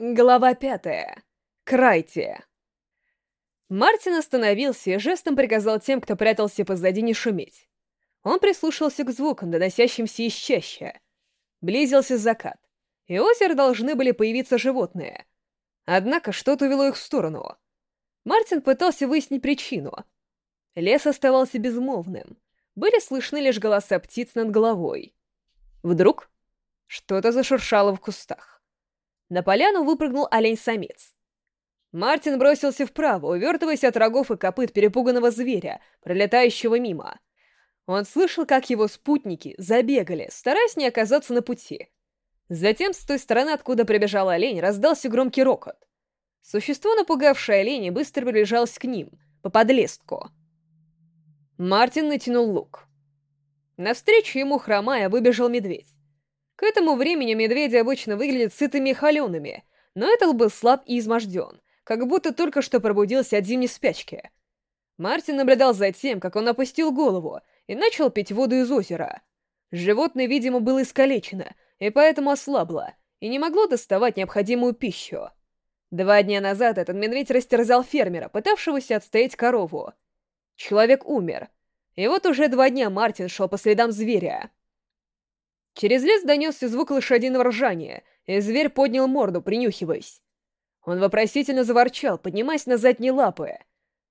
Глава пятая. Крайте. Мартин остановился и жестом приказал тем, кто прятался позади, не шуметь. Он прислушался к звукам, доносящимся из чаща. Близился закат, и озеро должны были появиться животные. Однако что-то увело их в сторону. Мартин пытался выяснить причину. Лес оставался безмолвным. Были слышны лишь голоса птиц над головой. Вдруг что-то зашуршало в кустах. На поляну выпрыгнул олень-самец. Мартин бросился вправо, увертываясь от рогов и копыт перепуганного зверя, пролетающего мимо. Он слышал, как его спутники забегали, стараясь не оказаться на пути. Затем с той стороны, откуда прибежал олень, раздался громкий рокот. Существо, напугавшее оленя, быстро приближалось к ним, по подлестку. Мартин натянул лук. Навстречу ему, хромая, выбежал медведь. К этому времени медведи обычно выглядят сытыми и холеными, но этот был слаб и изможден, как будто только что пробудился от зимней спячки. Мартин наблюдал за тем, как он опустил голову и начал пить воду из озера. Животное, видимо, было искалечено, и поэтому ослабло, и не могло доставать необходимую пищу. Два дня назад этот медведь растерзал фермера, пытавшегося отстоять корову. Человек умер. И вот уже два дня Мартин шел по следам зверя. Через лес донесся звук лошадиного ржания, и зверь поднял морду, принюхиваясь. Он вопросительно заворчал, поднимаясь на задние лапы,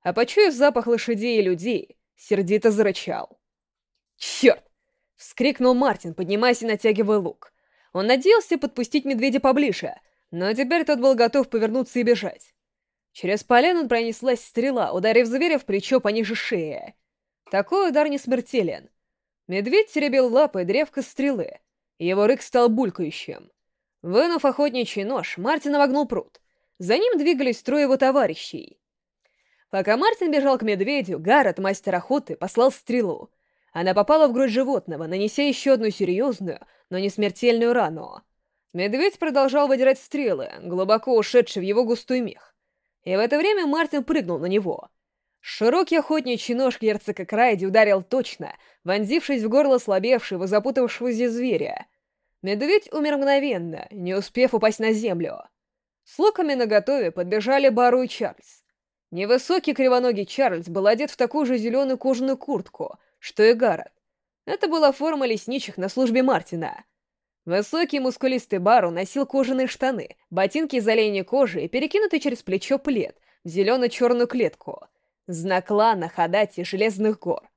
а почуяв запах лошадей и людей, сердито зарычал. «Черт!» — вскрикнул Мартин, поднимаясь и натягивая лук. Он надеялся подпустить медведя поближе, но теперь тот был готов повернуться и бежать. Через поляну пронеслась стрела, ударив зверя в плечо пониже шеи. Такой удар не смертелен, Медведь теребил лапой древко стрелы. Его рык стал булькающим. Вынув охотничий нож, Мартин вогнул пруд. За ним двигались трое его товарищей. Пока Мартин бежал к медведю, Гаррет, мастер охоты, послал стрелу. Она попала в грудь животного, нанеся еще одну серьезную, но не смертельную рану. Медведь продолжал выдирать стрелы, глубоко ушедший в его густой мех. И в это время Мартин прыгнул на него. Широкий охотничий нож герцога Крайди ударил точно, вонзившись в горло слабевшего, запутавшегося зверя. Медведь умер мгновенно, не успев упасть на землю. С луками наготове подбежали Бару и Чарльз. Невысокий кривоногий Чарльз был одет в такую же зеленую кожаную куртку, что и Гаррет. Это была форма лесничих на службе Мартина. Высокий мускулистый Бару носил кожаные штаны, ботинки из оленей кожи и перекинутый через плечо плед в зелено-черную клетку — Знак клана Хадати Железных гор.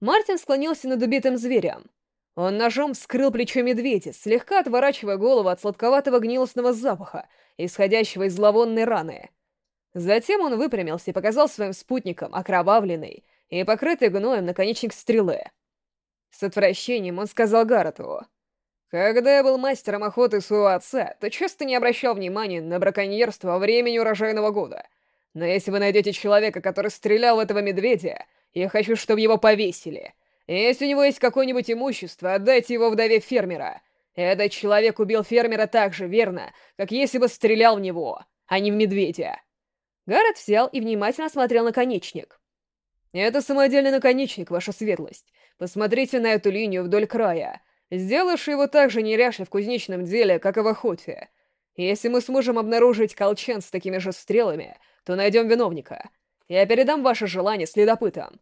Мартин склонился над убитым зверем. Он ножом вскрыл плечо медведя, слегка отворачивая голову от сладковатого гнилостного запаха, исходящего из зловонной раны. Затем он выпрямился и показал своим спутникам окровавленный и покрытый гноем наконечник стрелы. С отвращением он сказал Гаррету, «Когда я был мастером охоты своего отца, то часто не обращал внимания на браконьерство во времени урожайного года — но если вы найдете человека, который стрелял в этого медведя, я хочу, чтобы его повесили. Если у него есть какое-нибудь имущество, отдайте его вдове фермера. Этот человек убил фермера так же верно, как если бы стрелял в него, а не в медведя. Гаррет взял и внимательно смотрел наконечник. «Это самодельный наконечник, ваша светлость. Посмотрите на эту линию вдоль края. Сделавший его так же неряшлив в кузнечном деле, как и в охоте. Если мы сможем обнаружить колчан с такими же стрелами, то найдем виновника. Я передам ваше желание следопытам».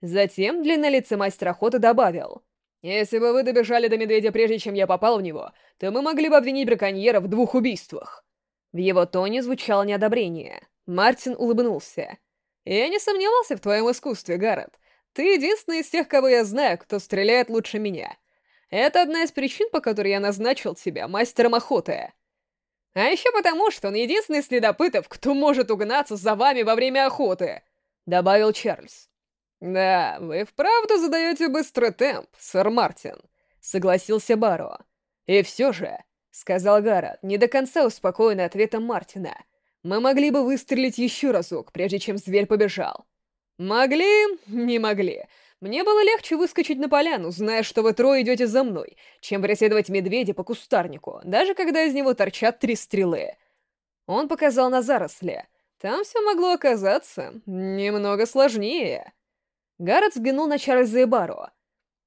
Затем длиннолицый мастер охоты добавил. «Если бы вы добежали до медведя прежде, чем я попал в него, то мы могли бы обвинить браконьера в двух убийствах». В его тоне звучало неодобрение. Мартин улыбнулся. «Я не сомневался в твоем искусстве, Гаррет. Ты единственный из тех, кого я знаю, кто стреляет лучше меня. Это одна из причин, по которой я назначил тебя мастером охоты». А еще потому, что он единственный следопытов, кто может угнаться за вами во время охоты», — добавил Чарльз. «Да, вы вправду задаете быстрый темп, сэр Мартин», — согласился Баро. «И все же», — сказал Гаррет, не до конца успокоенный ответом Мартина, «мы могли бы выстрелить еще разок, прежде чем зверь побежал». «Могли, не могли. Мне было легче выскочить на поляну, зная, что вы трое идете за мной, чем преследовать медведя по кустарнику, даже когда из него торчат три стрелы. Он показал на заросли. Там все могло оказаться немного сложнее. Гаррет взглянул на Чарльза и Баро.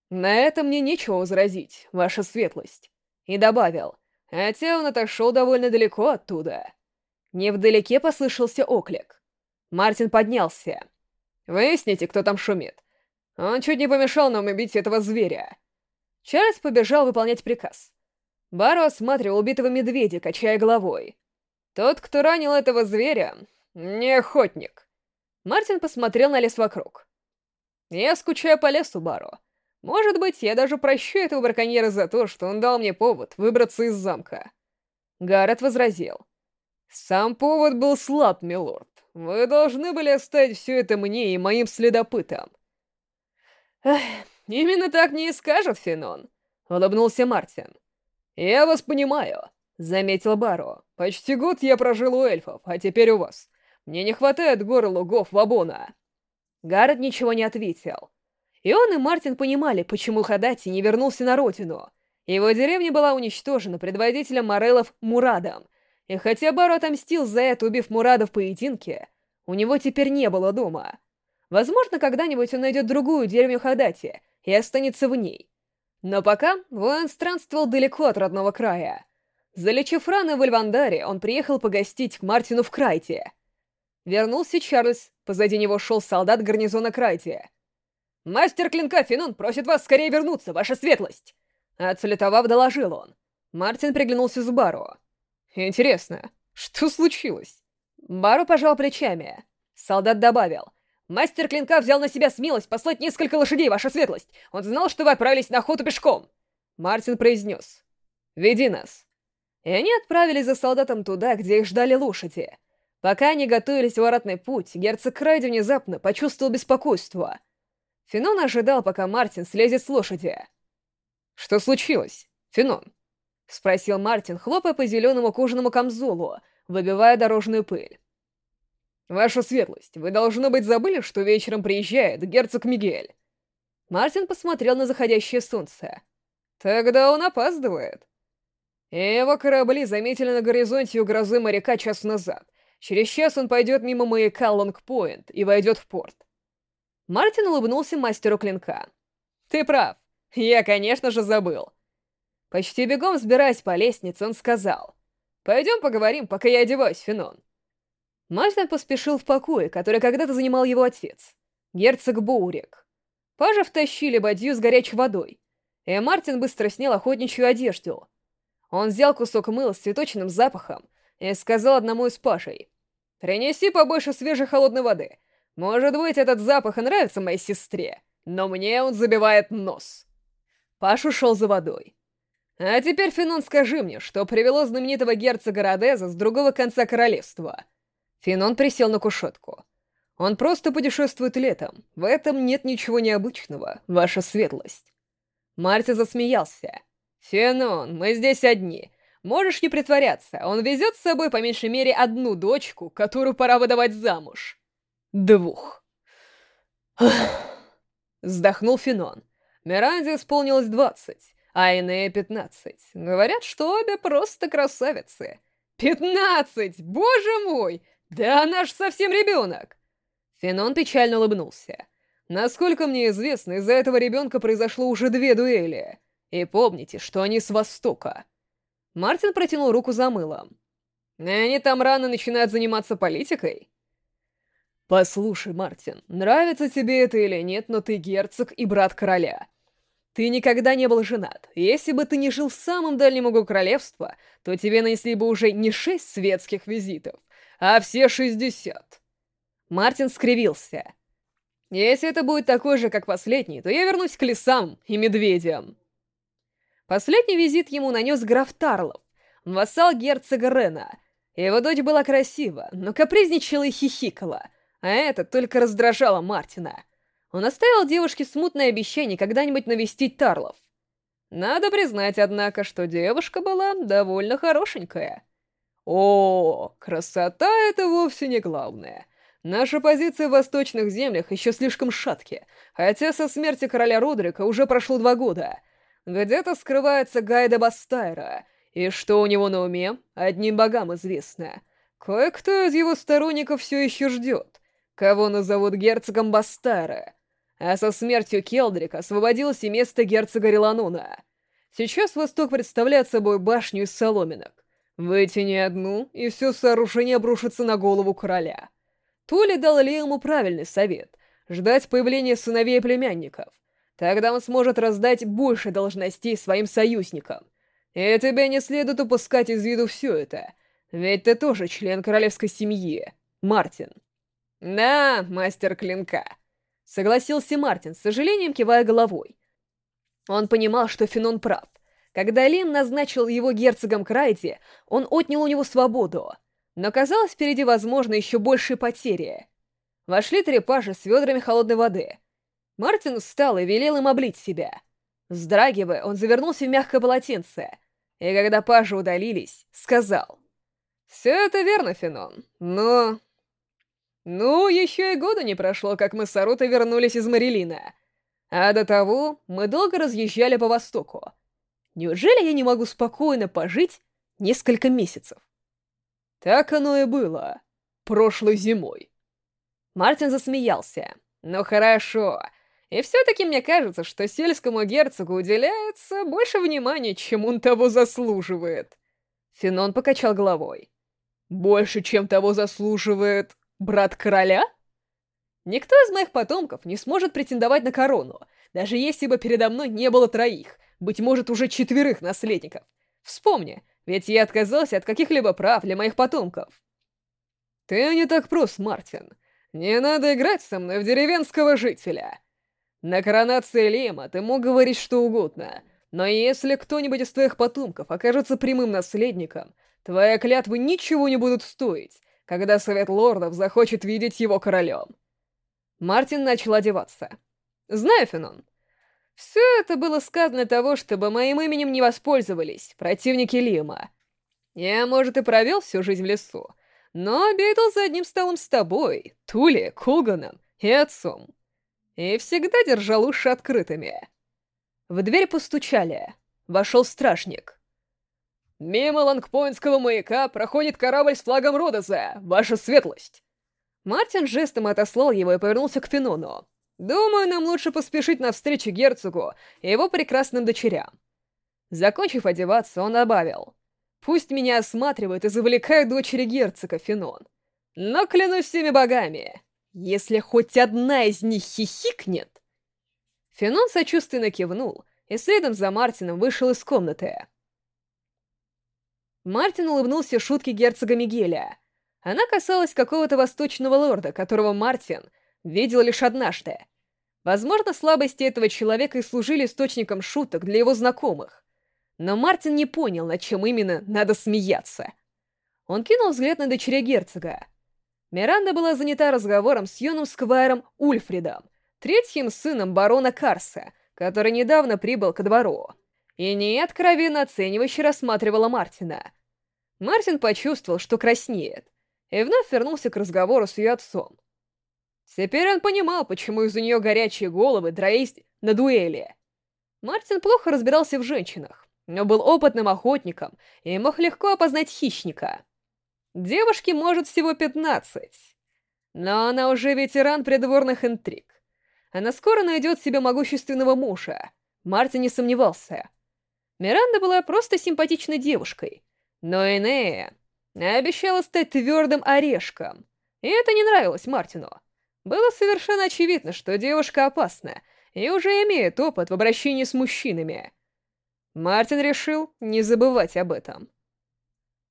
«На это мне нечего возразить, ваша светлость». И добавил, хотя он отошел довольно далеко оттуда. Невдалеке послышался оклик. Мартин поднялся. «Выясните, кто там шумит. Он чуть не помешал нам убить этого зверя». Чарльз побежал выполнять приказ. Баро осматривал убитого медведя, качая головой. «Тот, кто ранил этого зверя, не охотник». Мартин посмотрел на лес вокруг. «Я скучаю по лесу, Баро. Может быть, я даже прощу этого браконьера за то, что он дал мне повод выбраться из замка». Гаррет возразил. «Сам повод был слаб, милорд. Вы должны были оставить все это мне и моим следопытам». «Эх, именно так мне и скажет Фенон», — улыбнулся Мартин. «Я вас понимаю», — заметил Баро. «Почти год я прожил у эльфов, а теперь у вас. Мне не хватает гор лугов Вабона». Гаррет ничего не ответил. И он и Мартин понимали, почему Хадати не вернулся на родину. Его деревня была уничтожена предводителем Морелов Мурадом, и хотя Баро отомстил за это, убив Мурада в поединке, у него теперь не было дома. Возможно, когда-нибудь он найдет другую деревню Хадати и останется в ней. Но пока воин странствовал далеко от родного края. Залечив раны в Эльвандаре, он приехал погостить к Мартину в Крайте. Вернулся Чарльз, позади него шел солдат гарнизона Крайте. «Мастер клинка Финон просит вас скорее вернуться, ваша светлость!» Отсулетовав, доложил он. Мартин приглянулся с Бару. «Интересно, что случилось?» Бару пожал плечами. Солдат добавил. «Мастер клинка взял на себя смелость послать несколько лошадей, ваша светлость. Он знал, что вы отправились на охоту пешком». Мартин произнес. «Веди нас». И они отправились за солдатом туда, где их ждали лошади. Пока они готовились в воротный путь, герцог Крайди внезапно почувствовал беспокойство. Фенон ожидал, пока Мартин слезет с лошади. «Что случилось, Фенон?» — спросил Мартин, хлопая по зеленому кожаному камзолу, выбивая дорожную пыль. «Ваша светлость, вы, должно быть, забыли, что вечером приезжает герцог Мигель?» Мартин посмотрел на заходящее солнце. «Тогда он опаздывает». Его корабли заметили на горизонте у грозы моряка час назад. Через час он пойдет мимо маяка Лонгпоинт и войдет в порт. Мартин улыбнулся мастеру клинка. «Ты прав. Я, конечно же, забыл». Почти бегом взбираясь по лестнице, он сказал. «Пойдем поговорим, пока я одеваюсь, Фенон». Мартин поспешил в покое, который когда-то занимал его отец, герцог Боурик. Пажа втащили бадью с горячей водой, и Мартин быстро снял охотничью одежду. Он взял кусок мыла с цветочным запахом и сказал одному из пажей, «Принеси побольше свежей холодной воды. Может быть, этот запах и нравится моей сестре, но мне он забивает нос». Паш ушел за водой. «А теперь, Фенон, скажи мне, что привело знаменитого герцога Родеза с другого конца королевства?» Финон присел на кушетку. «Он просто путешествует летом. В этом нет ничего необычного, ваша светлость». Марти засмеялся. «Фенон, мы здесь одни. Можешь не притворяться, он везет с собой по меньшей мере одну дочку, которую пора выдавать замуж. Двух». Вздохнул Финон. Миранде исполнилось двадцать, а Инея пятнадцать. Говорят, что обе просто красавицы. «Пятнадцать! Боже мой! «Да она ж совсем ребенок!» Фенон печально улыбнулся. «Насколько мне известно, из-за этого ребенка произошло уже две дуэли. И помните, что они с Востока». Мартин протянул руку за мылом. «Они там рано начинают заниматься политикой?» «Послушай, Мартин, нравится тебе это или нет, но ты герцог и брат короля. Ты никогда не был женат. Если бы ты не жил в самом дальнем углу королевства, то тебе нанесли бы уже не шесть светских визитов, а все шестьдесят. Мартин скривился. Если это будет такой же, как последний, то я вернусь к лесам и медведям. Последний визит ему нанес граф Тарлов, вассал герцога Рена. Его дочь была красива, но капризничала и хихикала, а это только раздражало Мартина. Он оставил девушке смутное обещание когда-нибудь навестить Тарлов. Надо признать, однако, что девушка была довольно хорошенькая. О, красота — это вовсе не главное. Наша позиция в восточных землях еще слишком шатки, хотя со смерти короля Родрика уже прошло два года. Где-то скрывается Гайда Бастайра, и что у него на уме, одним богам известно. Кое-кто из его сторонников все еще ждет, кого назовут герцогом Бастайра. А со смертью Келдрика освободилось и место герцога Релануна. Сейчас Восток представляет собой башню из соломинок. Вытяни одну, и все сооружение обрушится на голову короля. Тули дал Лиаму правильный совет — ждать появления сыновей и племянников. Тогда он сможет раздать больше должностей своим союзникам. И тебе не следует упускать из виду все это, ведь ты тоже член королевской семьи, Мартин. «Да, мастер клинка», — согласился Мартин, с сожалением кивая головой. Он понимал, что Фенон прав. Когда Лин назначил его герцогом Крайди, он отнял у него свободу. Но казалось, впереди возможно еще большие потери. Вошли три пажа с ведрами холодной воды. Мартин встал и велел им облить себя. Вздрагивая, он завернулся в мягкое полотенце, и когда пажи удалились, сказал. «Все это верно, Фенон, но...» «Ну, еще и года не прошло, как мы с Арутой вернулись из Марилина. А до того мы долго разъезжали по Востоку. Неужели я не могу спокойно пожить несколько месяцев?» Так оно и было. Прошлой зимой. Мартин засмеялся. «Ну хорошо. И все-таки мне кажется, что сельскому герцогу уделяется больше внимания, чем он того заслуживает». Фенон покачал головой. «Больше, чем того заслуживает брат короля?» «Никто из моих потомков не сможет претендовать на корону, даже если бы передо мной не было троих, быть может, уже четверых наследников. Вспомни, ведь я отказался от каких-либо прав для моих потомков. Ты не так прост, Мартин. Не надо играть со мной в деревенского жителя. На коронации Лима ты мог говорить что угодно, но если кто-нибудь из твоих потомков окажется прямым наследником, твои клятвы ничего не будут стоить, когда Совет Лордов захочет видеть его королем. Мартин начал одеваться. «Знаю, Фенон, все это было сказано того, чтобы моим именем не воспользовались противники Лима. Я, может, и провел всю жизнь в лесу, но обедал за одним столом с тобой, Тули, Кулганом и отцом. И всегда держал уши открытыми. В дверь постучали. Вошел стражник. «Мимо Лангпоинтского маяка проходит корабль с флагом Родоза, ваша светлость!» Мартин жестом отослал его и повернулся к Фенону. Думаю, нам лучше поспешить навстречу герцогу и его прекрасным дочерям. Закончив одеваться, он добавил. Пусть меня осматривают и завлекают дочери герцога, Фенон. Но клянусь всеми богами, если хоть одна из них хихикнет... Фенон сочувственно кивнул и следом за Мартином вышел из комнаты. Мартин улыбнулся шутке герцога Мигеля. Она касалась какого-то восточного лорда, которого Мартин видел лишь однажды. Возможно, слабости этого человека и служили источником шуток для его знакомых. Но Мартин не понял, над чем именно надо смеяться. Он кинул взгляд на дочеря герцога. Миранда была занята разговором с юным сквайром Ульфридом, третьим сыном барона Карса, который недавно прибыл ко двору. И не откровенно оценивающе рассматривала Мартина. Мартин почувствовал, что краснеет, и вновь вернулся к разговору с ее отцом. Теперь он понимал, почему из-за нее горячие головы дрались на дуэли. Мартин плохо разбирался в женщинах, но был опытным охотником и мог легко опознать хищника. Девушке может всего 15, но она уже ветеран придворных интриг. Она скоро найдет себе могущественного мужа. Мартин не сомневался. Миранда была просто симпатичной девушкой, но Энея обещала стать твердым орешком, и это не нравилось Мартину. Было совершенно очевидно, что девушка опасна и уже имеет опыт в обращении с мужчинами. Мартин решил не забывать об этом.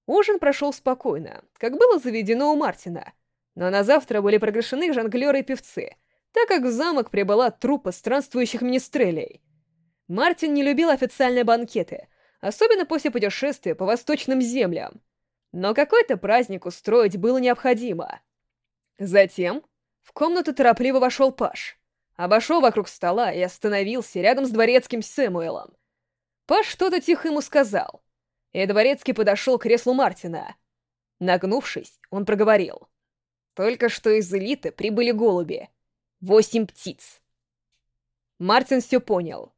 Ужин прошел спокойно, как было заведено у Мартина, но на завтра были приглашены жонглеры и певцы, так как в замок прибыла труппа странствующих министрелей. Мартин не любил официальные банкеты, особенно после путешествия по восточным землям. Но какой-то праздник устроить было необходимо. Затем в комнату торопливо вошел Паш. Обошел вокруг стола и остановился рядом с дворецким Сэмуэлом. Паш что-то тихо ему сказал, и дворецкий подошел к креслу Мартина. Нагнувшись, он проговорил. «Только что из элиты прибыли голуби. Восемь птиц». Мартин все понял.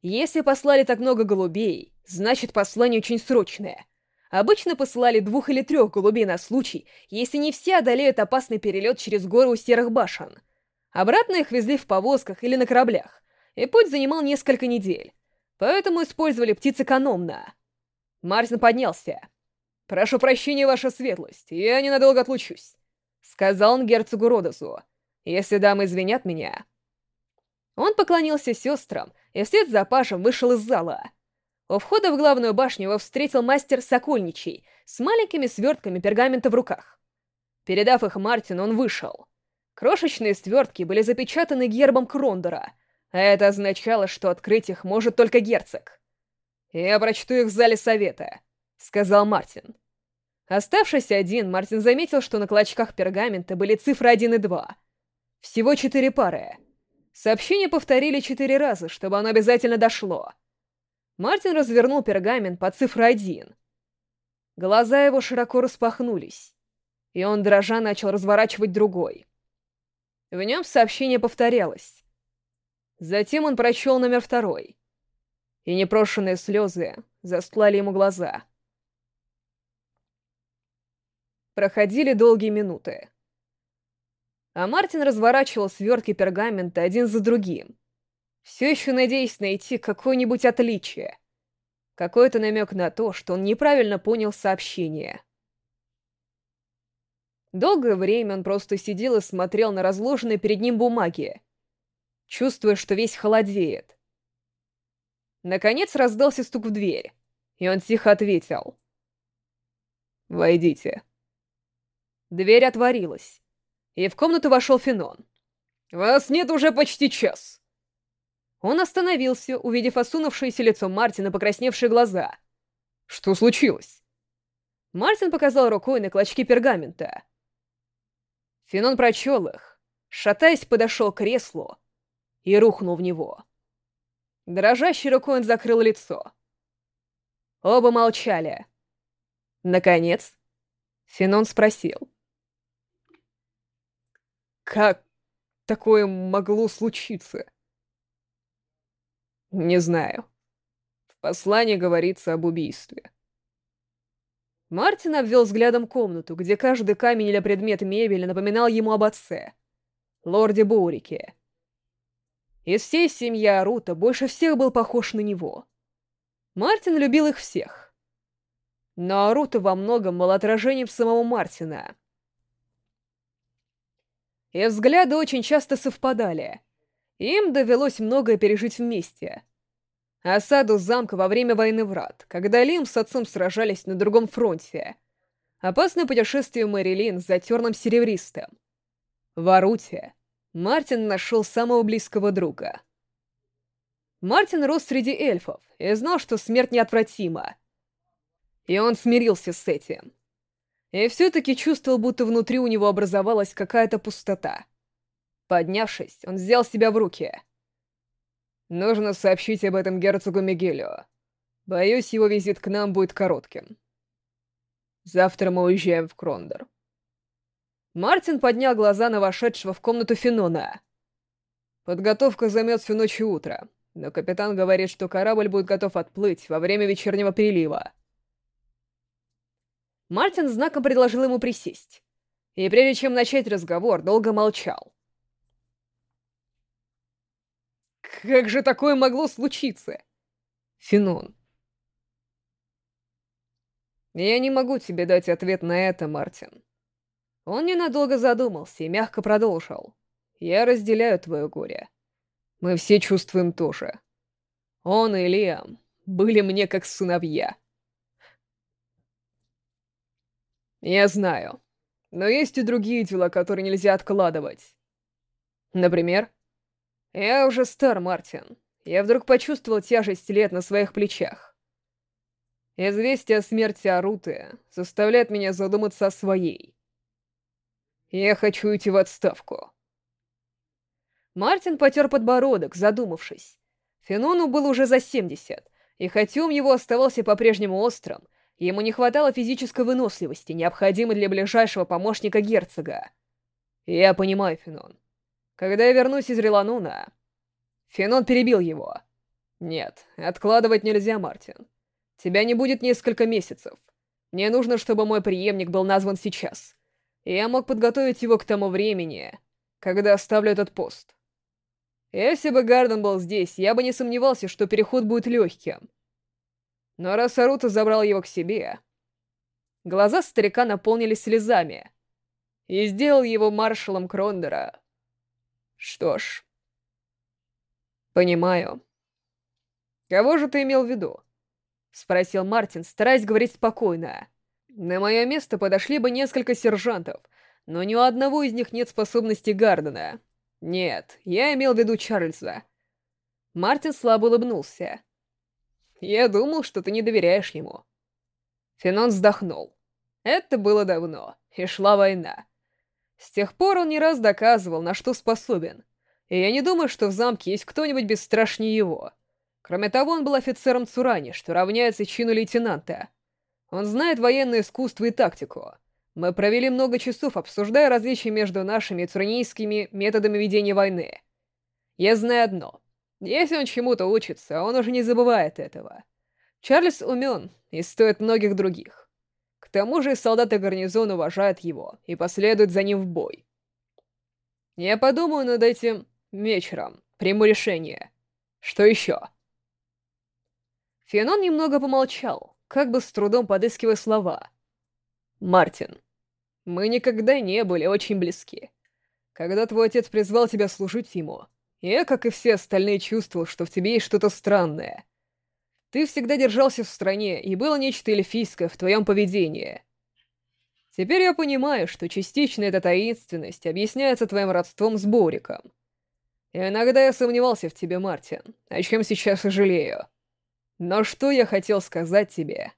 Если послали так много голубей, значит послание очень срочное. Обычно посылали двух или трех голубей на случай, если не все одолеют опасный перелет через горы у серых башен. Обратно их везли в повозках или на кораблях, и путь занимал несколько недель. поэтому использовали птиц экономно. Мартин поднялся. «Прошу прощения, ваша светлость, я ненадолго отлучусь», — сказал он герцогу Родосу. «Если дамы извинят меня...» Он поклонился сестрам и вслед за Пашем вышел из зала. У входа в главную башню его встретил мастер Сокольничий с маленькими свертками пергамента в руках. Передав их Мартину, он вышел. Крошечные свертки были запечатаны гербом Крондора, а это означало, что открыть их может только герцог. «Я прочту их в зале совета», — сказал Мартин. Оставшись один, Мартин заметил, что на клочках пергамента были цифры 1 и 2. Всего четыре пары. Сообщение повторили четыре раза, чтобы оно обязательно дошло. Мартин развернул пергамент по цифре 1. Глаза его широко распахнулись, и он дрожа начал разворачивать другой. В нем сообщение повторялось. Затем он прочел номер второй, и непрошенные слезы застлали ему глаза. Проходили долгие минуты. А Мартин разворачивал свертки пергамента один за другим, все еще надеясь найти какое-нибудь отличие. Какой-то намек на то, что он неправильно понял сообщение. Долгое время он просто сидел и смотрел на разложенные перед ним бумаги, чувствуя, что весь холодеет. Наконец раздался стук в дверь, и он тихо ответил. «Войдите». Дверь отворилась, и в комнату вошел Фенон. «Вас нет уже почти час!» Он остановился, увидев осунувшееся лицо Мартина, покрасневшие глаза. «Что случилось?» Мартин показал рукой на клочки пергамента. Фенон прочел их, шатаясь, подошел к креслу и рухнул в него. Дрожащей рукой он закрыл лицо. Оба молчали. Наконец, Фенон спросил. «Как такое могло случиться?» Не знаю. В послании говорится об убийстве. Мартин обвел взглядом комнату, где каждый камень или предмет мебели напоминал ему об отце, лорде Боурике. Из всей семьи Арута больше всех был похож на него. Мартин любил их всех. Но Арута во многом был отражением самого Мартина. И взгляды очень часто совпадали — им довелось многое пережить вместе. Осаду замка во время войны врат, когда Лим с отцом сражались на другом фронте. Опасное путешествие Мэрилин за терным серебристым. В Аруте Мартин нашел самого близкого друга. Мартин рос среди эльфов и знал, что смерть неотвратима. И он смирился с этим. И все-таки чувствовал, будто внутри у него образовалась какая-то пустота — Поднявшись, он взял себя в руки. «Нужно сообщить об этом герцогу Мигелю. Боюсь, его визит к нам будет коротким. Завтра мы уезжаем в Крондор». Мартин поднял глаза на вошедшего в комнату Фенона. «Подготовка займет всю ночь и утро, но капитан говорит, что корабль будет готов отплыть во время вечернего прилива». Мартин знаком предложил ему присесть. И прежде чем начать разговор, долго молчал. Как же такое могло случиться? Финон. Я не могу тебе дать ответ на это, Мартин. Он ненадолго задумался и мягко продолжил. Я разделяю твое горе. Мы все чувствуем то же. Он и Лиам были мне как сыновья. Я знаю. Но есть и другие дела, которые нельзя откладывать. Например, я уже стар, Мартин. Я вдруг почувствовал тяжесть лет на своих плечах. Известие о смерти Аруты заставляет меня задуматься о своей. Я хочу идти в отставку. Мартин потер подбородок, задумавшись. Фенону было уже за 70, и хотя ум его оставался по-прежнему острым, ему не хватало физической выносливости, необходимой для ближайшего помощника герцога. Я понимаю, Фенон. Когда я вернусь из Релануна...» Фенон перебил его. «Нет, откладывать нельзя, Мартин. Тебя не будет несколько месяцев. Мне нужно, чтобы мой преемник был назван сейчас. И я мог подготовить его к тому времени, когда оставлю этот пост». Если бы Гарден был здесь, я бы не сомневался, что переход будет легким. Но раз Арута забрал его к себе... Глаза старика наполнились слезами. И сделал его маршалом Крондера. Что ж... Понимаю. Кого же ты имел в виду? Спросил Мартин, стараясь говорить спокойно. На мое место подошли бы несколько сержантов, но ни у одного из них нет способности Гардена. Нет, я имел в виду Чарльза. Мартин слабо улыбнулся. Я думал, что ты не доверяешь ему. Фенон вздохнул. Это было давно, и шла война. С тех пор он не раз доказывал, на что способен. И я не думаю, что в замке есть кто-нибудь бесстрашнее его. Кроме того, он был офицером Цурани, что равняется чину лейтенанта. Он знает военное искусство и тактику. Мы провели много часов, обсуждая различия между нашими и цуранийскими методами ведения войны. Я знаю одно. Если он чему-то учится, он уже не забывает этого. Чарльз умен и стоит многих других. К тому же солдаты гарнизона уважают его и последуют за ним в бой. Я подумаю над этим вечером, приму решение. Что еще? Фенон немного помолчал, как бы с трудом подыскивая слова. «Мартин, мы никогда не были очень близки. Когда твой отец призвал тебя служить ему, я, как и все остальные, чувствовал, что в тебе есть что-то странное. Ты всегда держался в стране, и было нечто эльфийское в твоем поведении. Теперь я понимаю, что частично эта таинственность объясняется твоим родством с Бориком. И иногда я сомневался в тебе, Мартин, о чем сейчас сожалею. Но что я хотел сказать тебе?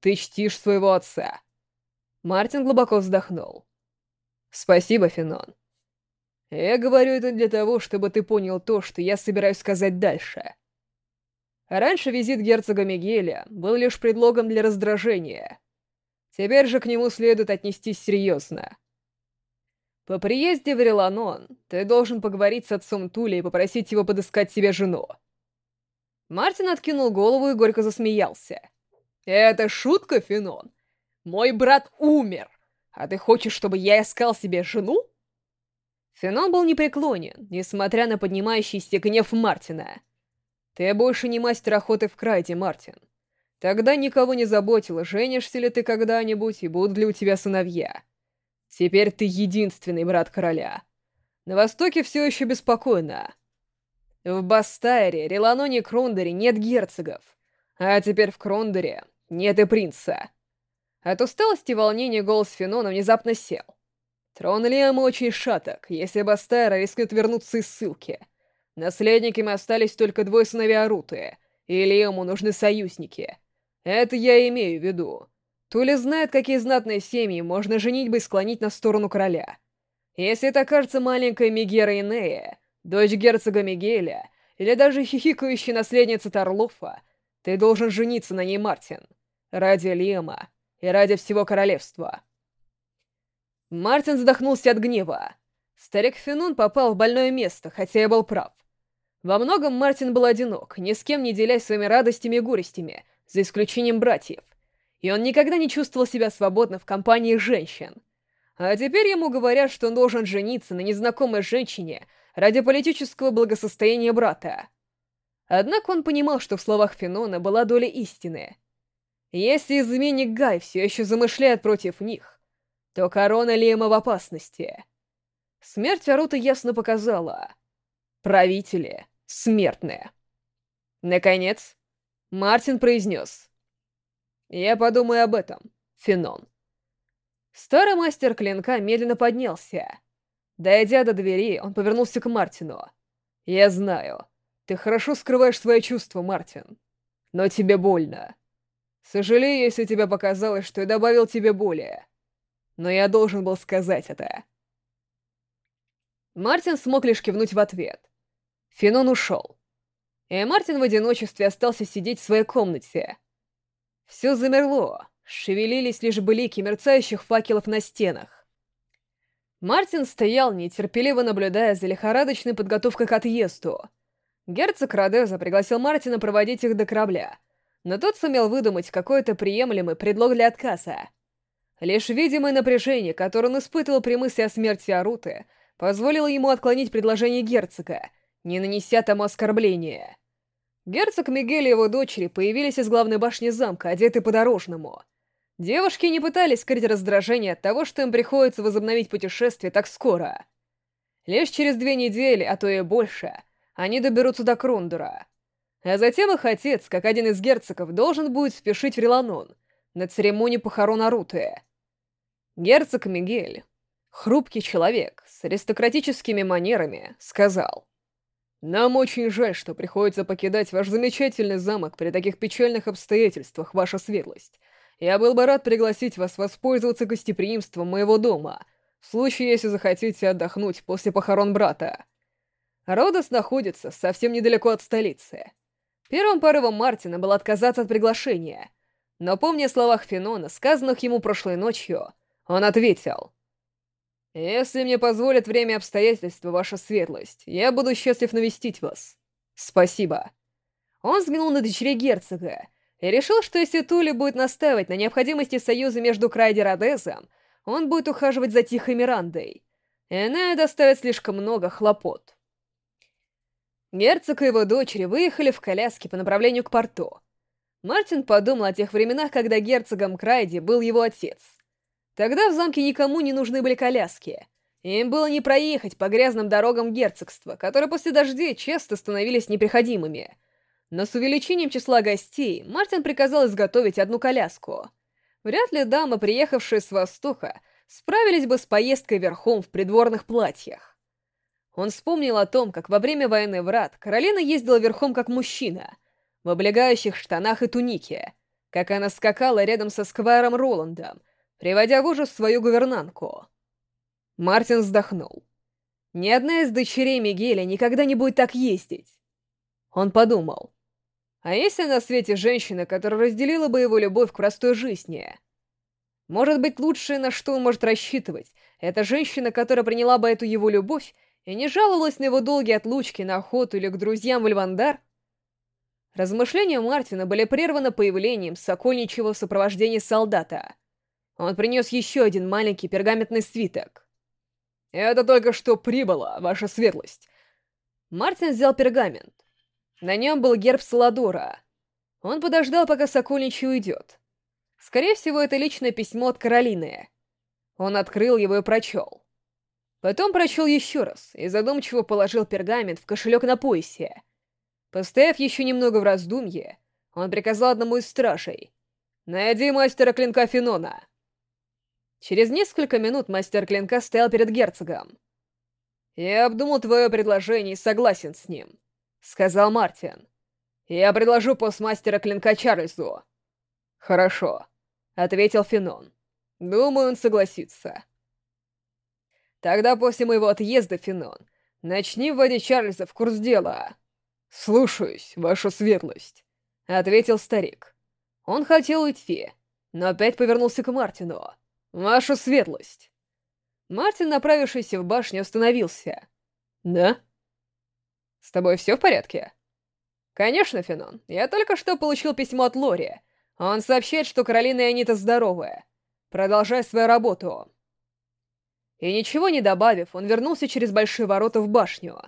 Ты чтишь своего отца. Мартин глубоко вздохнул. Спасибо, Фенон. Я говорю это для того, чтобы ты понял то, что я собираюсь сказать дальше. Раньше визит герцога Мигеля был лишь предлогом для раздражения. Теперь же к нему следует отнестись серьезно. По приезде в Реланон ты должен поговорить с отцом Тули и попросить его подыскать себе жену. Мартин откинул голову и горько засмеялся. «Это шутка, Фенон? Мой брат умер, а ты хочешь, чтобы я искал себе жену?» Фенон был непреклонен, несмотря на поднимающийся гнев Мартина. «Ты больше не мастер охоты в крайте, Мартин. Тогда никого не заботило, женишься ли ты когда-нибудь и будут ли у тебя сыновья. Теперь ты единственный брат короля. На востоке все еще беспокойно. В Бастайре, Реланоне и Крондере нет герцогов, а теперь в Крондере нет и принца». От усталости и волнения голос Фенона внезапно сел. Трон Лиама очень шаток, если Бастайра рискнет вернуться из ссылки. Наследниками остались только двое сыновей Аруты, и Лиаму нужны союзники. Это я имею в виду. Тули знает, какие знатные семьи можно женить бы и склонить на сторону короля. Если это кажется маленькая Мегера Инея, дочь герцога Мигеля, или даже хихикающая наследница Тарлофа, ты должен жениться на ней, Мартин. Ради Лиама и ради всего королевства. Мартин задохнулся от гнева. Старик Фенун попал в больное место, хотя я был прав. Во многом Мартин был одинок, ни с кем не делясь своими радостями и горестями, за исключением братьев. И он никогда не чувствовал себя свободно в компании женщин. А теперь ему говорят, что он должен жениться на незнакомой женщине ради политического благосостояния брата. Однако он понимал, что в словах Фенона была доля истины. Если изменник Гай все еще замышляет против них, то корона Лиэма в опасности. Смерть Арута ясно показала. Правители смертные. Наконец, Мартин произнес. «Я подумаю об этом, Фенон». Старый мастер клинка медленно поднялся. Дойдя до двери, он повернулся к Мартину. «Я знаю, ты хорошо скрываешь свои чувства, Мартин. Но тебе больно. Сожалею, если тебе показалось, что я добавил тебе боли но я должен был сказать это. Мартин смог лишь кивнуть в ответ. Фенон ушел. И Мартин в одиночестве остался сидеть в своей комнате. Все замерло, шевелились лишь блики мерцающих факелов на стенах. Мартин стоял, нетерпеливо наблюдая за лихорадочной подготовкой к отъезду. Герцог Родеза пригласил Мартина проводить их до корабля, но тот сумел выдумать какой-то приемлемый предлог для отказа. Лишь видимое напряжение, которое он испытывал при мысли о смерти Аруты, позволило ему отклонить предложение герцога не нанеся тому оскорбления. Герцог Мигель и его дочери появились из главной башни замка, одеты по-дорожному. Девушки не пытались скрыть раздражение от того, что им приходится возобновить путешествие так скоро. Лишь через две недели, а то и больше, они доберутся до Крундура. А затем их отец, как один из герцогов, должен будет спешить в Реланон на церемонию похорон Аруты. Герцог Мигель, хрупкий человек с аристократическими манерами, сказал, «Нам очень жаль, что приходится покидать ваш замечательный замок при таких печальных обстоятельствах, ваша светлость. Я был бы рад пригласить вас воспользоваться гостеприимством моего дома, в случае, если захотите отдохнуть после похорон брата. Родос находится совсем недалеко от столицы. Первым порывом Мартина было отказаться от приглашения, но помня о словах Фенона, сказанных ему прошлой ночью, он ответил — «Если мне позволит время и обстоятельства, ваша светлость, я буду счастлив навестить вас. Спасибо». Он взглянул на дочерей герцога и решил, что если Тули будет настаивать на необходимости союза между Крайдер и Родезом, он будет ухаживать за Тихой Мирандой, она доставит слишком много хлопот. Герцог и его дочери выехали в коляске по направлению к порту. Мартин подумал о тех временах, когда герцогом Крайди был его отец — Тогда в замке никому не нужны были коляски. Им было не проехать по грязным дорогам герцогства, которые после дождей часто становились неприходимыми. Но с увеличением числа гостей Мартин приказал изготовить одну коляску. Вряд ли дамы, приехавшие с Востока, справились бы с поездкой верхом в придворных платьях. Он вспомнил о том, как во время войны врат Каролина ездила верхом как мужчина, в облегающих штанах и тунике, как она скакала рядом со Сквайром Роландом, приводя в ужас свою гувернантку. Мартин вздохнул. Ни одна из дочерей Мигеля никогда не будет так ездить. Он подумал. А если на свете женщина, которая разделила бы его любовь к простой жизни? Может быть, лучшее, на что он может рассчитывать, это женщина, которая приняла бы эту его любовь и не жаловалась на его долгие отлучки на охоту или к друзьям в Львандар? Размышления Мартина были прерваны появлением сокольничьего в сопровождении солдата. Он принес еще один маленький пергаментный свиток. «Это только что прибыло, ваша светлость». Мартин взял пергамент. На нем был герб Саладора. Он подождал, пока Сокольничий уйдет. Скорее всего, это личное письмо от Каролины. Он открыл его и прочел. Потом прочел еще раз и задумчиво положил пергамент в кошелек на поясе. Постояв еще немного в раздумье, он приказал одному из стражей. «Найди мастера клинка Фенона». Через несколько минут мастер клинка стоял перед герцогом. «Я обдумал твое предложение и согласен с ним», — сказал Мартин. «Я предложу постмастера клинка Чарльзу». «Хорошо», — ответил Фенон. «Думаю, он согласится». «Тогда после моего отъезда, Фенон, начни вводить Чарльза в курс дела». «Слушаюсь, ваша светлость», — ответил старик. Он хотел уйти, но опять повернулся к Мартину. «Ваша светлость!» Мартин, направившийся в башню, остановился. «Да?» «С тобой все в порядке?» «Конечно, Фенон. Я только что получил письмо от Лори. Он сообщает, что Каролина и Анита здоровы. Продолжай свою работу». И ничего не добавив, он вернулся через большие ворота в башню.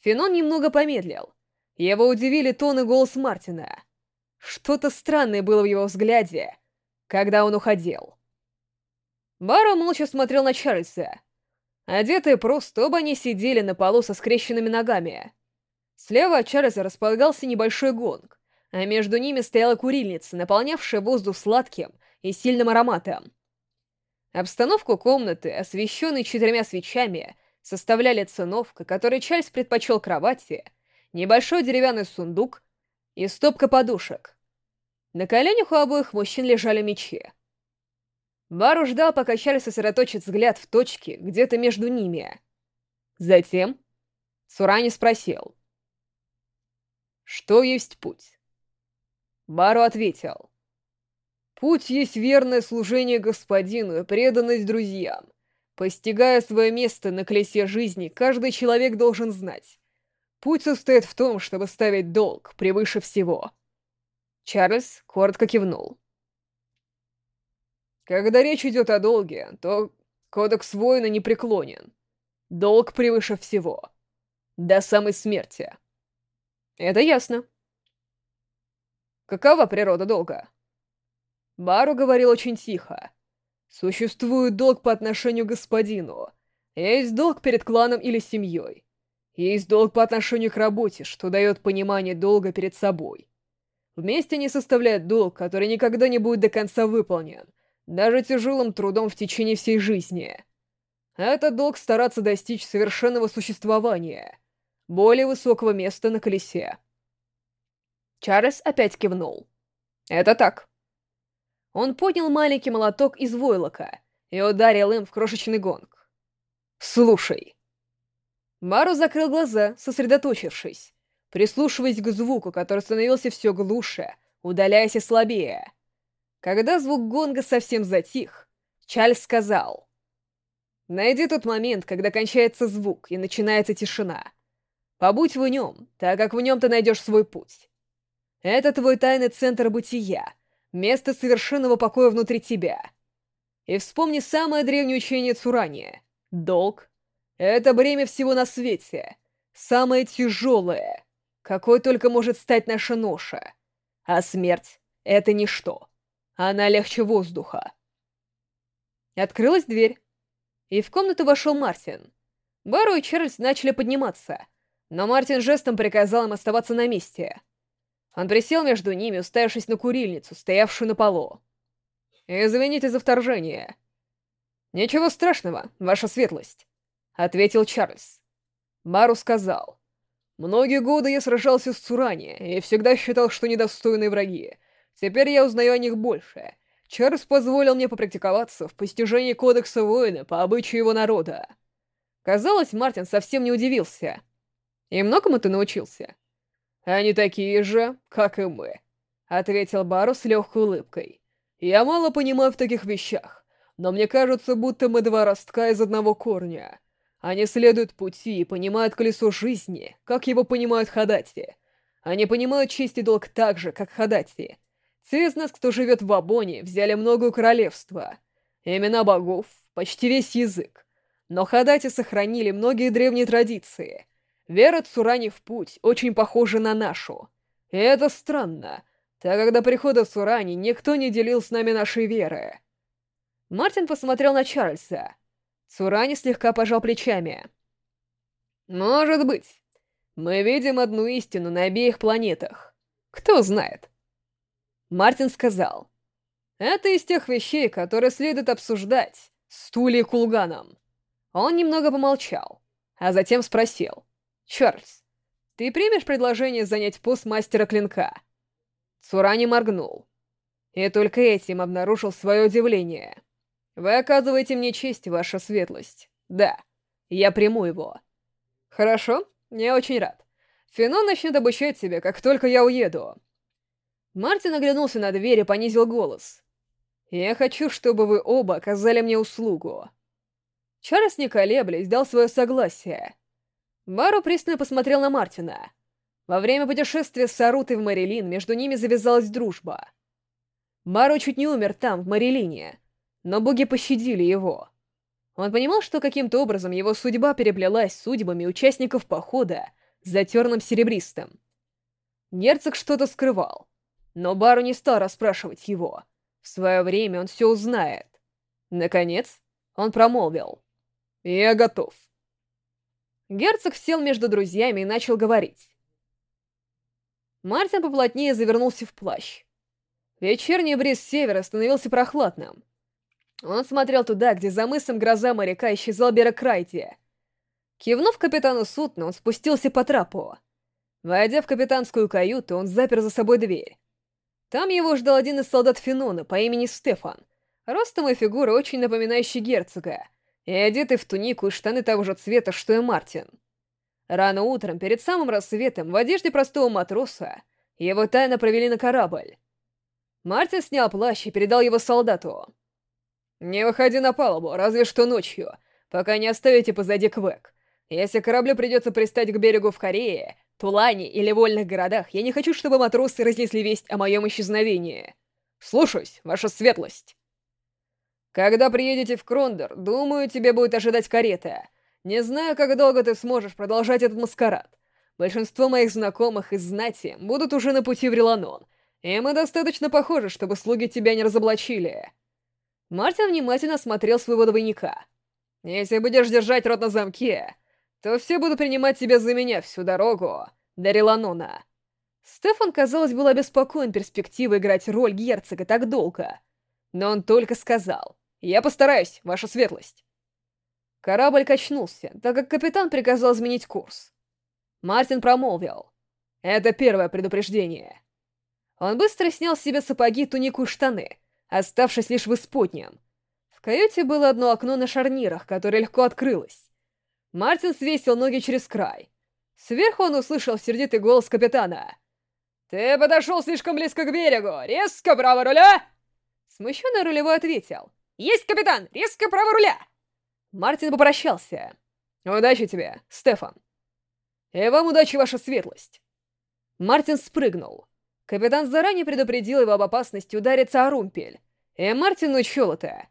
Фенон немного помедлил. Его удивили тон и голос Мартина. Что-то странное было в его взгляде, когда он уходил. Баро молча смотрел на Чарльза. Одетые просто, оба они сидели на полу со скрещенными ногами. Слева от Чарльза располагался небольшой гонг, а между ними стояла курильница, наполнявшая воздух сладким и сильным ароматом. Обстановку комнаты, освещенной четырьмя свечами, составляли циновка, которой Чарльз предпочел кровати, небольшой деревянный сундук и стопка подушек. На коленях у обоих мужчин лежали мечи. Бару ждал, пока Чарльз сосредоточит взгляд в точке, где-то между ними. Затем Сурани спросил. «Что есть путь?» Бару ответил. «Путь есть верное служение господину и преданность друзьям. Постигая свое место на колесе жизни, каждый человек должен знать. Путь состоит в том, чтобы ставить долг превыше всего». Чарльз коротко кивнул. Когда речь идет о долге, то кодекс воина непреклонен. Долг превыше всего. До самой смерти. Это ясно. Какова природа долга? Бару говорил очень тихо. Существует долг по отношению к господину. Есть долг перед кланом или семьей. Есть долг по отношению к работе, что дает понимание долга перед собой. Вместе они составляют долг, который никогда не будет до конца выполнен, даже тяжелым трудом в течение всей жизни. Это долг стараться достичь совершенного существования, более высокого места на колесе. Чарльз опять кивнул. «Это так». Он поднял маленький молоток из войлока и ударил им в крошечный гонг. «Слушай». Мару закрыл глаза, сосредоточившись, прислушиваясь к звуку, который становился все глуше, удаляясь и слабее. Когда звук гонга совсем затих, Чарльз сказал, «Найди тот момент, когда кончается звук и начинается тишина. Побудь в нем, так как в нем ты найдешь свой путь. Это твой тайный центр бытия, место совершенного покоя внутри тебя. И вспомни самое древнее учение Цурания. Долг — это бремя всего на свете, самое тяжелое, какой только может стать наша ноша. А смерть — это ничто. Она легче воздуха. Открылась дверь, и в комнату вошел Мартин. Бару и Чарльз начали подниматься, но Мартин жестом приказал им оставаться на месте — он присел между ними, уставившись на курильницу, стоявшую на полу. «Извините за вторжение». «Ничего страшного, ваша светлость», — ответил Чарльз. Мару сказал. «Многие годы я сражался с Цурани и всегда считал, что недостойные враги. Теперь я узнаю о них больше. Чарльз позволил мне попрактиковаться в постижении кодекса воина по обычаю его народа». Казалось, Мартин совсем не удивился. «И многому ты научился?» «Они такие же, как и мы», — ответил Бару с легкой улыбкой. «Я мало понимаю в таких вещах, но мне кажется, будто мы два ростка из одного корня. Они следуют пути и понимают колесо жизни, как его понимают Хадати. Они понимают честь и долг так же, как Хадати. Те из нас, кто живет в Абоне, взяли многое королевство. Имена богов, почти весь язык. Но Хадати сохранили многие древние традиции — Вера Цурани в путь очень похожа на нашу. И это странно, так как до прихода Цурани никто не делил с нами нашей веры. Мартин посмотрел на Чарльза. Цурани слегка пожал плечами. «Может быть. Мы видим одну истину на обеих планетах. Кто знает?» Мартин сказал. «Это из тех вещей, которые следует обсуждать с Тули Кулганом». Он немного помолчал, а затем спросил. «Чарльз, ты примешь предложение занять пост мастера клинка?» Цурани моргнул. И только этим обнаружил свое удивление. «Вы оказываете мне честь, ваша светлость. Да, я приму его». «Хорошо, я очень рад. Фино начнет обучать тебя, как только я уеду». Мартин оглянулся на дверь и понизил голос. «Я хочу, чтобы вы оба оказали мне услугу». Чарльз, не колеблясь, дал свое согласие. Бару пристально посмотрел на Мартина. Во время путешествия с Сарутой в Марилин между ними завязалась дружба. Бару чуть не умер там, в Марилине, но боги пощадили его. Он понимал, что каким-то образом его судьба переплелась с судьбами участников похода за терным серебристым. Герцог что-то скрывал, но Бару не стал расспрашивать его. В свое время он все узнает. Наконец, он промолвил. «Я готов». Герцог сел между друзьями и начал говорить. Мартин поплотнее завернулся в плащ. Вечерний бриз севера становился прохладным. Он смотрел туда, где за мысом гроза моряка исчезал берег Крайтия. Кивнув капитану судна, он спустился по трапу. Войдя в капитанскую каюту, он запер за собой дверь. Там его ждал один из солдат Фенона по имени Стефан, ростом и фигурой очень напоминающий герцога, и одетый в тунику и штаны того же цвета, что и Мартин. Рано утром, перед самым рассветом, в одежде простого матроса, его тайно провели на корабль. Мартин снял плащ и передал его солдату. «Не выходи на палубу, разве что ночью, пока не оставите позади Квек. Если кораблю придется пристать к берегу в Корее, Тулане или вольных городах, я не хочу, чтобы матросы разнесли весть о моем исчезновении. Слушаюсь, ваша светлость». Когда приедете в Крондор, думаю, тебе будет ожидать карета. Не знаю, как долго ты сможешь продолжать этот маскарад. Большинство моих знакомых из знати будут уже на пути в Реланон, и мы достаточно похожи, чтобы слуги тебя не разоблачили. Мартин внимательно смотрел своего двойника. Если будешь держать рот на замке, то все будут принимать тебя за меня всю дорогу до Реланона. Стефан, казалось, был обеспокоен перспективой играть роль герцога так долго. Но он только сказал «Я постараюсь, ваша светлость». Корабль качнулся, так как капитан приказал изменить курс. Мартин промолвил «Это первое предупреждение». Он быстро снял с себя сапоги, тунику и штаны, оставшись лишь в исподнем. В каюте было одно окно на шарнирах, которое легко открылось. Мартин свесил ноги через край. Сверху он услышал сердитый голос капитана. «Ты подошел слишком близко к берегу! Резко право руля!» Смущенный рулевой ответил. «Есть, капитан! Резко право руля!» Мартин попрощался. «Удачи тебе, Стефан!» «И вам удачи, ваша светлость!» Мартин спрыгнул. Капитан заранее предупредил его об опасности удариться о румпель, и Мартин учел это.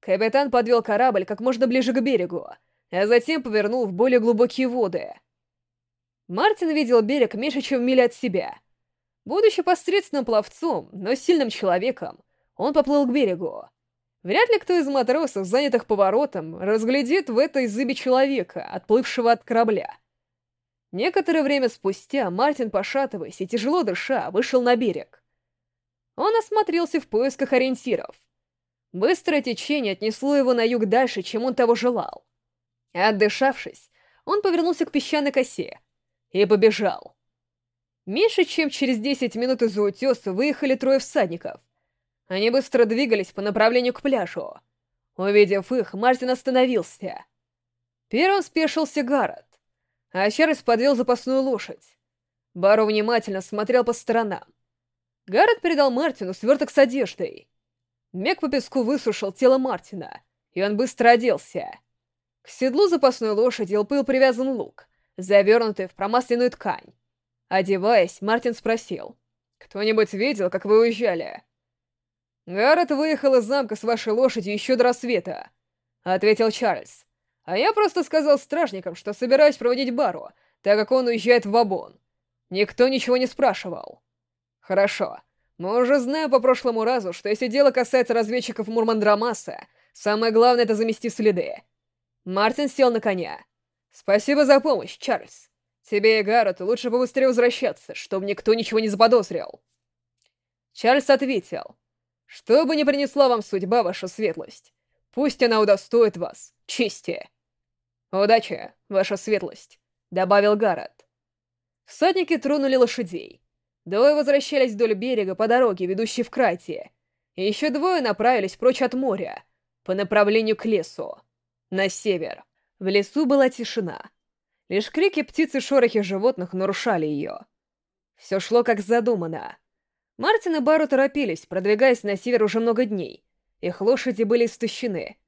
Капитан подвел корабль как можно ближе к берегу, а затем повернул в более глубокие воды. Мартин видел берег меньше, чем в миле от себя. Будучи посредственным пловцом, но сильным человеком, он поплыл к берегу. Вряд ли кто из матросов, занятых поворотом, разглядит в этой зыбе человека, отплывшего от корабля. Некоторое время спустя Мартин, пошатываясь и тяжело дыша, вышел на берег. Он осмотрелся в поисках ориентиров. Быстрое течение отнесло его на юг дальше, чем он того желал. Отдышавшись, он повернулся к песчаной косе и побежал. Меньше чем через 10 минут из-за утеса выехали трое всадников. Они быстро двигались по направлению к пляжу. Увидев их, Мартин остановился. Первым спешился Гаррет а Чарльз подвел запасную лошадь. Баро внимательно смотрел по сторонам. Гаррет передал Мартину сверток с одеждой. Мег по песку высушил тело Мартина, и он быстро оделся. К седлу запасной лошади был привязан лук, завернутый в промасленную ткань. Одеваясь, Мартин спросил, «Кто-нибудь видел, как вы уезжали?» «Гаррет выехал из замка с вашей лошадью еще до рассвета», — ответил Чарльз. А я просто сказал стражникам, что собираюсь проводить Бару, так как он уезжает в Вабон. Никто ничего не спрашивал. Хорошо. Мы уже знаем по прошлому разу, что если дело касается разведчиков Мурмандрамаса, самое главное — это замести следы. Мартин сел на коня. Спасибо за помощь, Чарльз. Тебе и Гаррету лучше побыстрее возвращаться, чтобы никто ничего не заподозрил. Чарльз ответил. Что бы ни принесла вам судьба, ваша светлость, пусть она удостоит вас чести. «Удачи, ваша светлость», — добавил Гаррет. Всадники тронули лошадей. Двое возвращались вдоль берега по дороге, ведущей в Крайте. И еще двое направились прочь от моря, по направлению к лесу, на север. В лесу была тишина. Лишь крики птиц и шорохи животных нарушали ее. Все шло как задумано. Мартин и Бару торопились, продвигаясь на север уже много дней. Их лошади были истощены —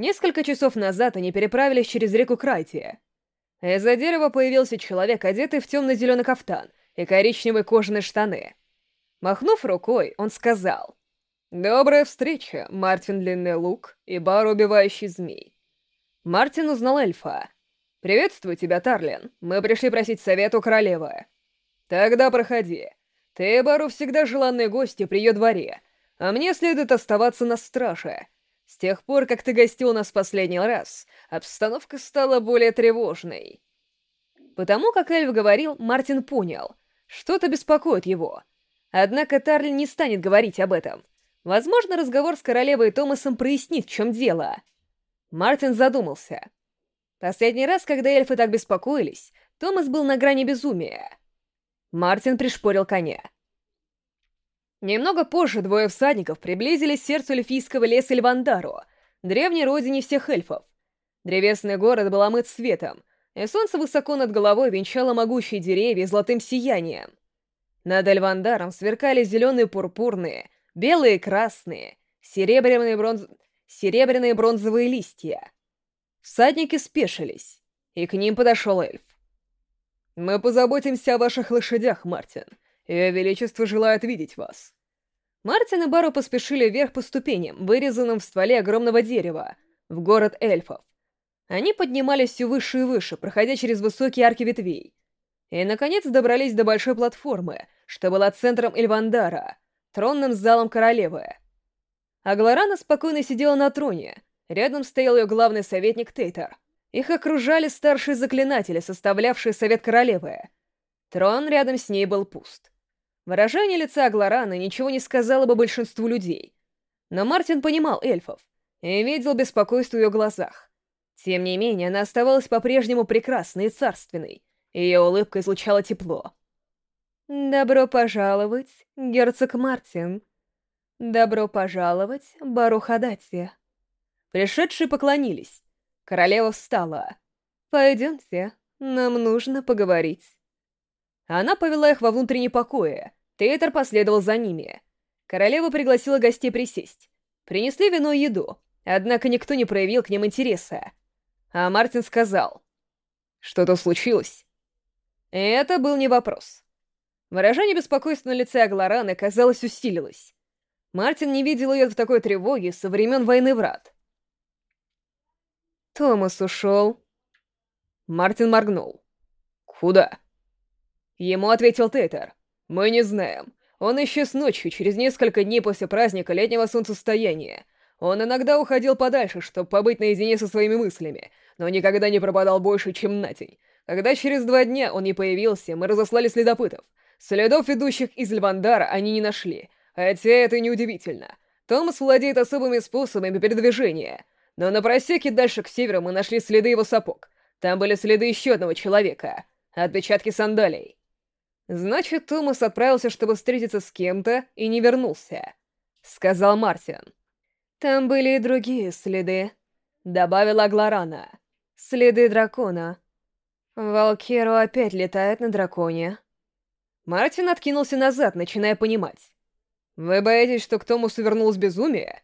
Несколько часов назад они переправились через реку Крайтия. Из-за дерева появился человек, одетый в темно-зеленый кафтан и коричневые кожаные штаны. Махнув рукой, он сказал, «Добрая встреча, Мартин Длинный Лук и Бар Убивающий Змей». Мартин узнал эльфа. «Приветствую тебя, Тарлин. Мы пришли просить совета у королевы». «Тогда проходи. Ты, Бару, всегда желанные гости при ее дворе, а мне следует оставаться на страже». С тех пор, как ты гостил нас в последний раз, обстановка стала более тревожной. Потому как Эльф говорил, Мартин понял, что-то беспокоит его. Однако Тарли не станет говорить об этом. Возможно, разговор с королевой и Томасом прояснит, в чем дело. Мартин задумался. Последний раз, когда эльфы так беспокоились, Томас был на грани безумия. Мартин пришпорил коня. Немного позже двое всадников приблизились к сердцу эльфийского леса Эльвандару, древней родине всех эльфов. Древесный город был омыт светом, и солнце высоко над головой венчало могучие деревья золотым сиянием. Над Эльвандаром сверкали зеленые пурпурные, белые красные, серебряные, бронз... серебряные бронзовые листья. Всадники спешились, и к ним подошел эльф. «Мы позаботимся о ваших лошадях, Мартин», ее Величество желает видеть вас». Мартин и Бару поспешили вверх по ступеням, вырезанным в стволе огромного дерева, в город эльфов. Они поднимались все выше и выше, проходя через высокие арки ветвей. И, наконец, добрались до большой платформы, что была центром Эльвандара, тронным залом королевы. Агларана спокойно сидела на троне, рядом стоял ее главный советник Тейтер. Их окружали старшие заклинатели, составлявшие совет королевы. Трон рядом с ней был пуст. Выражение лица Аглараны ничего не сказало бы большинству людей. Но Мартин понимал эльфов и видел беспокойство в ее глазах. Тем не менее, она оставалась по-прежнему прекрасной и царственной. Ее улыбка излучала тепло. «Добро пожаловать, герцог Мартин. Добро пожаловать, Барухадати». Пришедшие поклонились. Королева встала. «Пойдемте, нам нужно поговорить». Она повела их во внутренние покои. Тейтер последовал за ними. Королева пригласила гостей присесть. Принесли вино и еду, однако никто не проявил к ним интереса. А Мартин сказал. «Что-то случилось?» Это был не вопрос. Выражение беспокойства на лице Аглараны, казалось, усилилось. Мартин не видел ее в такой тревоге со времен войны врат. Томас ушел. Мартин моргнул. «Куда?» Ему ответил Тейтер. «Мы не знаем. Он исчез ночью, через несколько дней после праздника летнего солнцестояния. Он иногда уходил подальше, чтобы побыть наедине со своими мыслями, но никогда не пропадал больше, чем на день. Когда через два дня он не появился, мы разослали следопытов. Следов, ведущих из Львандара, они не нашли. Хотя это неудивительно. Томас владеет особыми способами передвижения. Но на просеке дальше к северу мы нашли следы его сапог. Там были следы еще одного человека. Отпечатки сандалий. Значит, Томас отправился, чтобы встретиться с кем-то, и не вернулся. Сказал Мартин. Там были и другие следы. Добавила Глорана. Следы дракона. Валкеру опять летает на драконе. Мартин откинулся назад, начиная понимать. «Вы боитесь, что к Томасу вернулось безумие?»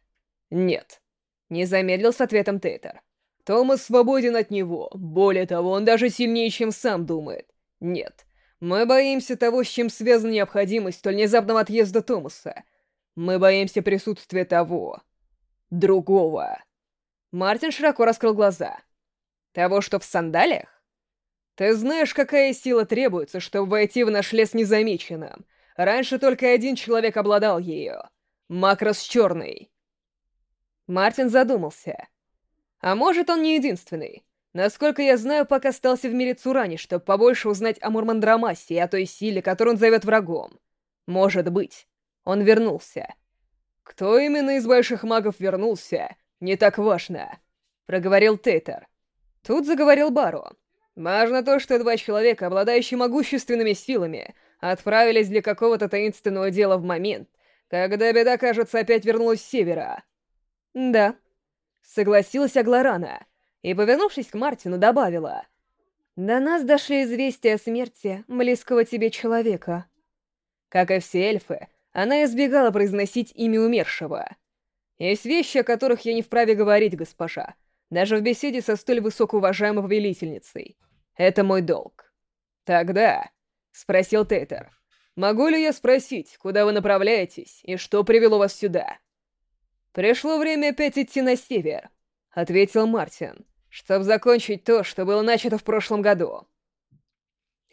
«Нет». Не замедлил с ответом Тейтер. «Томас свободен от него. Более того, он даже сильнее, чем сам думает. Нет. Мы боимся того, с чем связана необходимость столь внезапного отъезда Томаса. Мы боимся присутствия того... другого». Мартин широко раскрыл глаза. Того, что в сандалиях? Ты знаешь, какая сила требуется, чтобы войти в наш лес незамеченным. Раньше только один человек обладал ею. Макрос Черный. Мартин задумался. А может, он не единственный. Насколько я знаю, пока остался в мире Цурани, чтобы побольше узнать о Мурмандрамасе и о той силе, которую он зовет врагом. Может быть. Он вернулся. Кто именно из больших магов вернулся, не так важно, — проговорил Тейтер. Тут заговорил Баро. «Важно то, что два человека, обладающие могущественными силами, отправились для какого-то таинственного дела в момент, когда беда, кажется, опять вернулась с севера». «Да», — согласилась Агларана, и, повернувшись к Мартину, добавила. «До нас дошли известия о смерти близкого тебе человека». Как и все эльфы, она избегала произносить имя умершего. Есть вещи, о которых я не вправе говорить, госпожа, — даже в беседе со столь высокоуважаемой повелительницей. Это мой долг. Тогда, — спросил Тейтер, — могу ли я спросить, куда вы направляетесь и что привело вас сюда? Пришло время опять идти на север, — ответил Мартин, — чтобы закончить то, что было начато в прошлом году.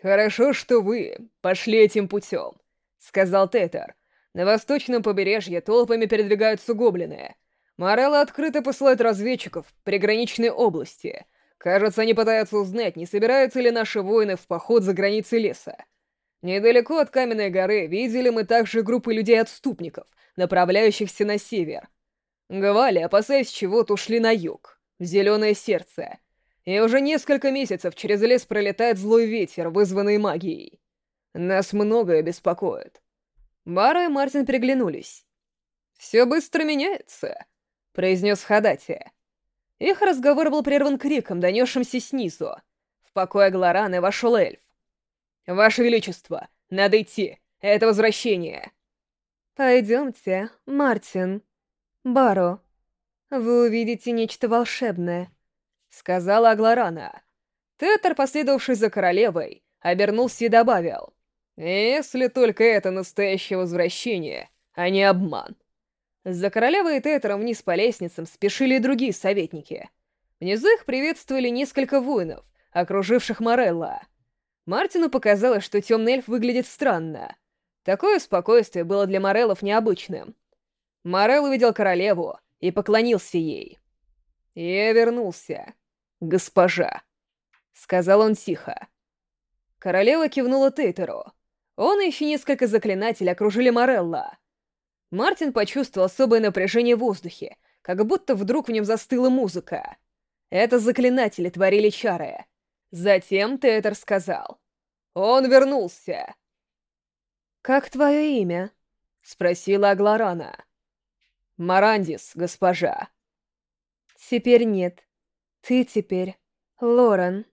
«Хорошо, что вы пошли этим путем», — сказал Тетер. «На восточном побережье толпами передвигаются гоблины, Морелла открыто посылает разведчиков в приграничные области. Кажется, они пытаются узнать, не собираются ли наши воины в поход за границы леса. Недалеко от Каменной горы видели мы также группы людей-отступников, направляющихся на север. Гвали, опасаясь чего-то, ушли на юг, в Зеленое Сердце. И уже несколько месяцев через лес пролетает злой ветер, вызванный магией. Нас многое беспокоит. Бара и Мартин приглянулись. «Все быстро меняется», — произнес Хадати. Их разговор был прерван криком, донесшимся снизу. В покое Глораны вошел эльф. «Ваше Величество, надо идти. Это возвращение». «Пойдемте, Мартин. Баро. Вы увидите нечто волшебное», — сказала Агларана. Тетер, последовавший за королевой, обернулся и добавил. «Если только это настоящее возвращение, а не обман». За королевой и Тетером вниз по лестницам спешили и другие советники. Внизу их приветствовали несколько воинов, окруживших Морелла. Мартину показалось, что темный эльф выглядит странно. Такое спокойствие было для Мореллов необычным. Морелл увидел королеву и поклонился ей. «Я вернулся, госпожа», — сказал он тихо. Королева кивнула Тейтеру. Он и еще несколько заклинателей окружили Морелла. Мартин почувствовал особое напряжение в воздухе, как будто вдруг в нем застыла музыка. Это заклинатели творили чары. Затем Тейтер сказал. «Он вернулся!» «Как твое имя?» — спросила Агларана. «Марандис, госпожа». «Теперь нет. Ты теперь Лорен».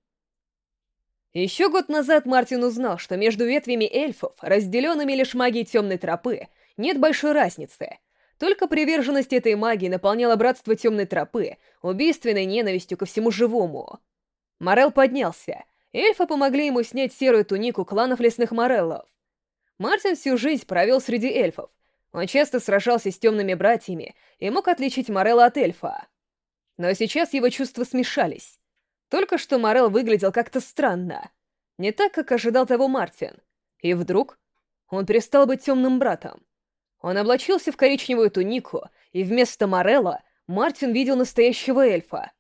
Еще год назад Мартин узнал, что между ветвями эльфов, разделенными лишь магией темной тропы, нет большой разницы. Только приверженность этой магии наполняла братство темной тропы убийственной ненавистью ко всему живому. Морел поднялся. Эльфы помогли ему снять серую тунику кланов лесных мореллов. Мартин всю жизнь провел среди эльфов. Он часто сражался с темными братьями и мог отличить Морелла от эльфа. Но сейчас его чувства смешались. Только что Морел выглядел как-то странно. Не так, как ожидал того Мартин. И вдруг он перестал быть темным братом. Он облачился в коричневую тунику, и вместо Морелла Мартин видел настоящего эльфа.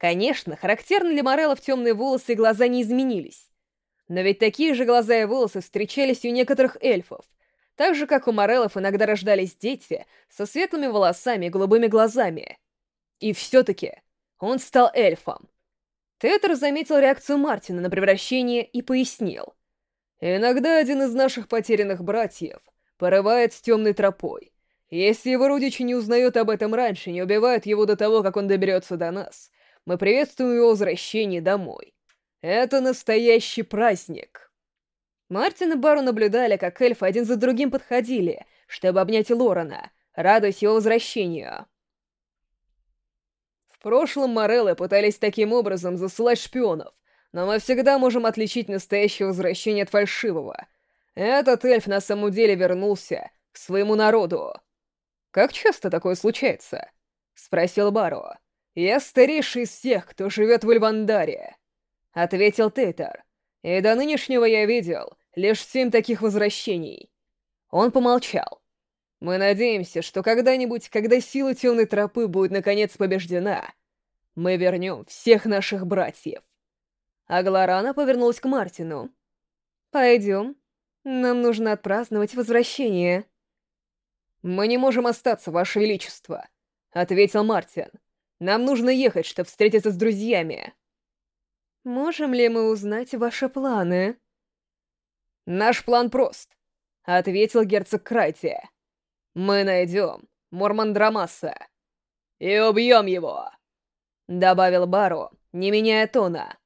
Конечно, характерны для Мореллов темные волосы и глаза не изменились. Но ведь такие же глаза и волосы встречались и у некоторых эльфов. Так же, как у Мореллов иногда рождались дети со светлыми волосами и голубыми глазами. И все-таки он стал эльфом. Тетер заметил реакцию Мартина на превращение и пояснил. «Иногда один из наших потерянных братьев порывает с темной тропой. Если его родичи не узнают об этом раньше, не убивают его до того, как он доберется до нас, мы приветствуем его возвращение домой. Это настоящий праздник!» Мартин и Бару наблюдали, как эльфы один за другим подходили, чтобы обнять Лорена, радуясь его возвращению. В прошлом Мореллы пытались таким образом засылать шпионов, но мы всегда можем отличить настоящее возвращение от фальшивого. Этот эльф на самом деле вернулся к своему народу. «Как часто такое случается?» — спросил Баро. «Я старейший из тех, кто живет в Эльвандаре», — ответил Тейтер. «И до нынешнего я видел лишь семь таких возвращений». Он помолчал. Мы надеемся, что когда-нибудь, когда сила темной тропы будет наконец побеждена, мы вернем всех наших братьев. А Глорана повернулась к Мартину. «Пойдем. Нам нужно отпраздновать возвращение». «Мы не можем остаться, Ваше Величество», — ответил Мартин. «Нам нужно ехать, чтобы встретиться с друзьями». «Можем ли мы узнать ваши планы?» «Наш план прост», — ответил герцог Крайтия. Мы найдем Мормандрамаса и убьем его!» Добавил Бару, не меняя тона.